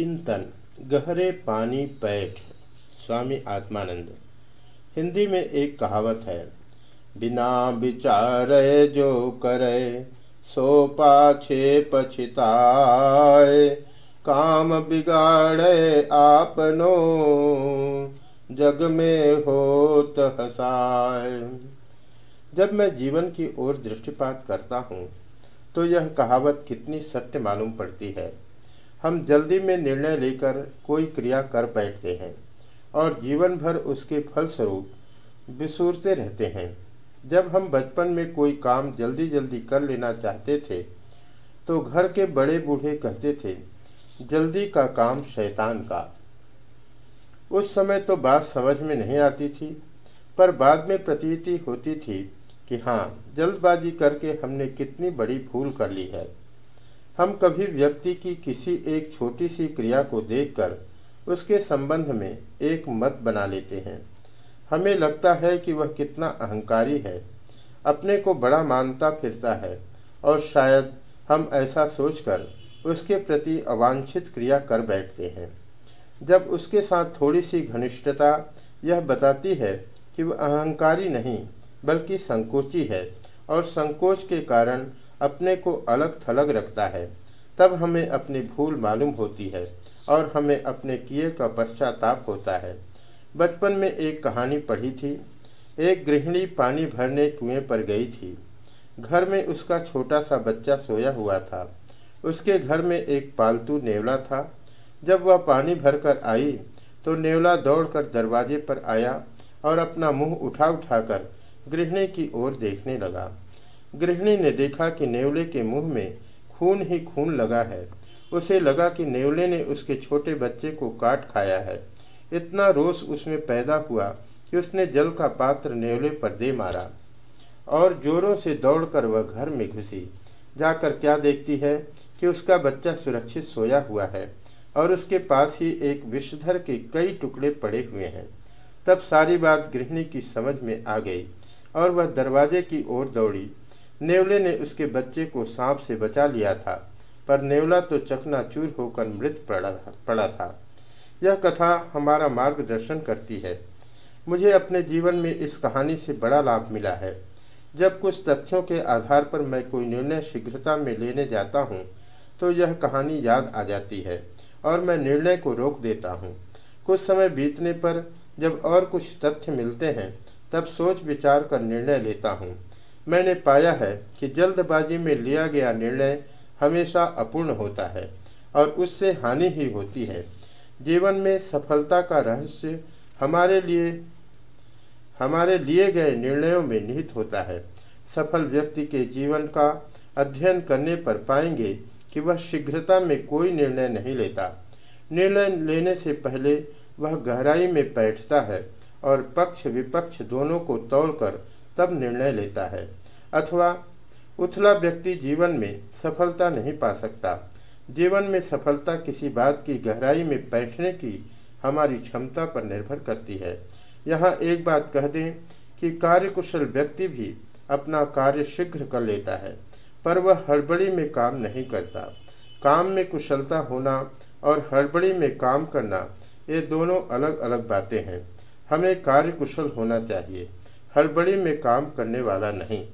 चिंतन, गहरे पानी पैठ, स्वामी आत्मानंद। हिंदी में एक कहावत है, बिना विचार जो करे, सो पाछे पछिताए। काम बिगाड़े आपनो, जग में होत हसाए। जब मैं जीवन की ओर दृष्टिपात करता हूँ तो यह कहावत कितनी सत्य मालूम पड़ती है। हम जल्दी में निर्णय लेकर कोई क्रिया कर बैठते हैं और जीवन भर उसके फलस्वरूप बिसूरते रहते हैं। जब हम बचपन में कोई काम जल्दी जल्दी कर लेना चाहते थे तो घर के बड़े बूढ़े कहते थे, जल्दी का काम शैतान का। उस समय तो बात समझ में नहीं आती थी, पर बाद में प्रतीति होती थी कि हाँ जल्दबाजी करके हमने कितनी बड़ी भूल कर ली है। हम कभी व्यक्ति की किसी एक छोटी सी क्रिया को देखकर उसके संबंध में एक मत बना लेते हैं। हमें लगता है कि वह कितना अहंकारी है, अपने को बड़ा मानता फिरता है, और शायद हम ऐसा सोचकर उसके प्रति अवांछित क्रिया कर बैठते हैं। जब उसके साथ थोड़ी सी घनिष्ठता यह बताती है कि वह अहंकारी नहीं, बल्कि संकोची है, और संकोच के कारण अपने को अलग थलग रखता है, तब हमें अपनी भूल मालूम होती है और हमें अपने किए का पश्चाताप होता है। बचपन में एक कहानी पढ़ी थी। एक गृहिणी पानी भरने कुएँ पर गई थी। घर में उसका छोटा सा बच्चा सोया हुआ था। उसके घर में एक पालतू नेवला था। जब वह पानी भरकर आई तो नेवला दौड़कर दरवाजे पर आया और अपना मुँह उठा उठाकर गृहिणी की ओर देखने लगा। गृहिणी ने देखा कि नेवले के मुँह में खून ही खून लगा है। उसे लगा कि नेवले ने उसके छोटे बच्चे को काट खाया है। इतना रोष उसमें पैदा हुआ कि उसने जल का पात्र नेवले पर दे मारा और जोरों से दौड़कर वह घर में घुसी। जाकर क्या देखती है कि उसका बच्चा सुरक्षित सोया हुआ है और उसके पास ही एक विषधर के कई टुकड़े पड़े हुए हैं। तब सारी बात गृहिणी की समझ में आ गई और वह दरवाजे की ओर दौड़ी। नेवले ने उसके बच्चे को सांप से बचा लिया था, पर नेवला तो चकनाचूर होकर मृत पड़ा पड़ा था। यह कथा हमारा मार्गदर्शन करती है। मुझे अपने जीवन में इस कहानी से बड़ा लाभ मिला है। जब कुछ तथ्यों के आधार पर मैं कोई निर्णय शीघ्रता में लेने जाता हूँ तो यह कहानी याद आ जाती है और मैं निर्णय को रोक देता हूँ। कुछ समय बीतने पर जब और कुछ तथ्य मिलते हैं, तब सोच विचार कर निर्णय लेता हूँ। मैंने पाया है कि जल्दबाजी में लिया गया निर्णय हमेशा अपूर्ण होता है और उससे हानि ही होती है। जीवन में सफलता का रहस्य हमारे लिए हमारे लिए गए निर्णयों में निहित होता है। सफल व्यक्ति के जीवन का अध्ययन करने पर पाएँगे कि वह शीघ्रता में कोई निर्णय नहीं लेता। निर्णय लेने से पहले वह गहराई में बैठता है और पक्ष विपक्ष दोनों को तोड़कर तब निर्णय लेता है। अथवा उथला व्यक्ति जीवन में सफलता नहीं पा सकता। जीवन में सफलता किसी बात की गहराई में बैठने की हमारी क्षमता पर निर्भर करती है। यहाँ एक बात कह दें कि कार्यकुशल व्यक्ति भी अपना कार्य शीघ्र कर लेता है, पर वह हड़बड़ी में काम नहीं करता। काम में कुशलता होना और हड़बड़ी में काम करना, ये दोनों अलग अलग बातें हैं। हमें कार्य कुशल होना चाहिए। हड़बड़ी में काम करने वाला नहीं।